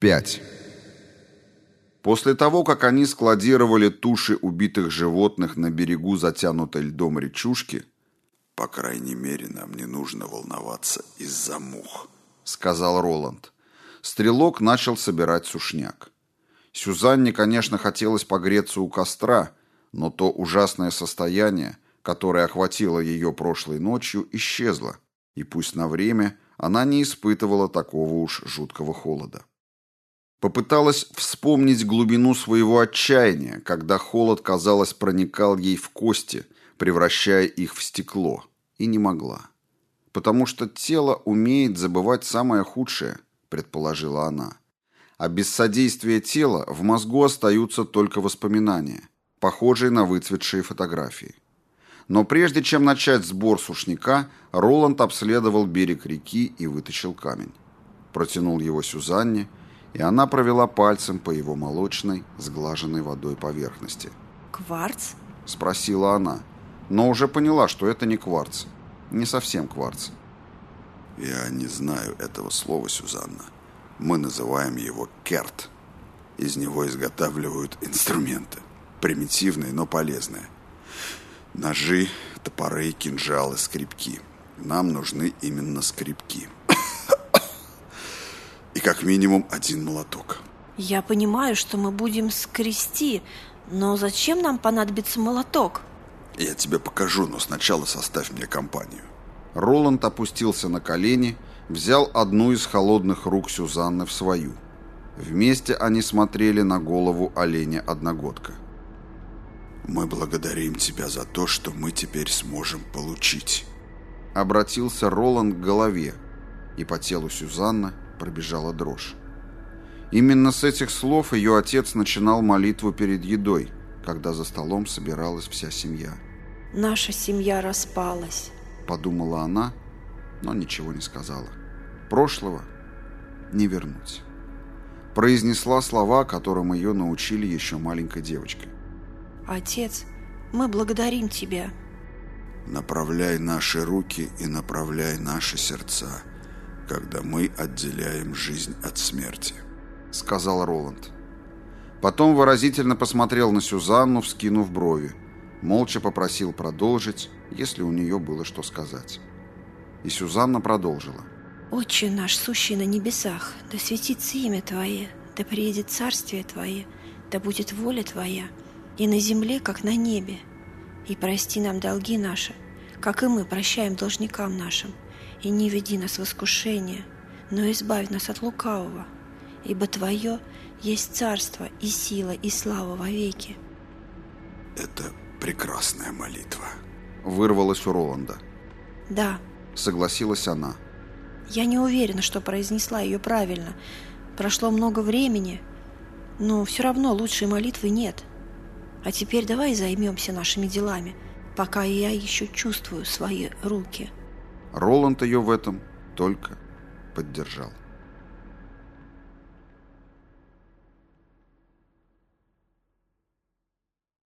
5. После того, как они складировали туши убитых животных на берегу затянутой льдом речушки, «По крайней мере, нам не нужно волноваться из-за мух», — сказал Роланд. Стрелок начал собирать сушняк. Сюзанне, конечно, хотелось погреться у костра, но то ужасное состояние, которое охватило ее прошлой ночью, исчезло, и пусть на время она не испытывала такого уж жуткого холода. Попыталась вспомнить глубину своего отчаяния, когда холод, казалось, проникал ей в кости, превращая их в стекло, и не могла. «Потому что тело умеет забывать самое худшее», — предположила она. А без содействия тела в мозгу остаются только воспоминания, похожие на выцветшие фотографии. Но прежде чем начать сбор сушняка, Роланд обследовал берег реки и вытащил камень. Протянул его Сюзанне — и она провела пальцем по его молочной, сглаженной водой поверхности. «Кварц?» – спросила она, но уже поняла, что это не кварц. Не совсем кварц. «Я не знаю этого слова, Сюзанна. Мы называем его керт. Из него изготавливают инструменты. Примитивные, но полезные. Ножи, топоры, кинжалы, скрипки. Нам нужны именно скрипки» и как минимум один молоток. Я понимаю, что мы будем скрести, но зачем нам понадобится молоток? Я тебе покажу, но сначала составь мне компанию. Роланд опустился на колени, взял одну из холодных рук Сюзанны в свою. Вместе они смотрели на голову оленя-одногодка. «Мы благодарим тебя за то, что мы теперь сможем получить». Обратился Роланд к голове, и по телу Сюзанны пробежала дрожь. Именно с этих слов ее отец начинал молитву перед едой, когда за столом собиралась вся семья. «Наша семья распалась», — подумала она, но ничего не сказала. «Прошлого не вернуть». Произнесла слова, которым ее научили еще маленькой девочкой. «Отец, мы благодарим тебя». «Направляй наши руки и направляй наши сердца», когда мы отделяем жизнь от смерти», — сказал Роланд. Потом выразительно посмотрел на Сюзанну, вскинув брови. Молча попросил продолжить, если у нее было что сказать. И Сюзанна продолжила. «Отче наш, сущий на небесах, да светится имя Твое, да приедет царствие Твое, да будет воля Твоя, и на земле, как на небе. И прости нам долги наши, как и мы прощаем должникам нашим, и не веди нас в искушение, но избавь нас от лукавого, ибо Твое есть царство и сила и слава вовеки». «Это прекрасная молитва», — вырвалась у Роланда. «Да», — согласилась она. «Я не уверена, что произнесла ее правильно. Прошло много времени, но все равно лучшей молитвы нет. А теперь давай займемся нашими делами, пока я еще чувствую свои руки». Роланд ее в этом только поддержал.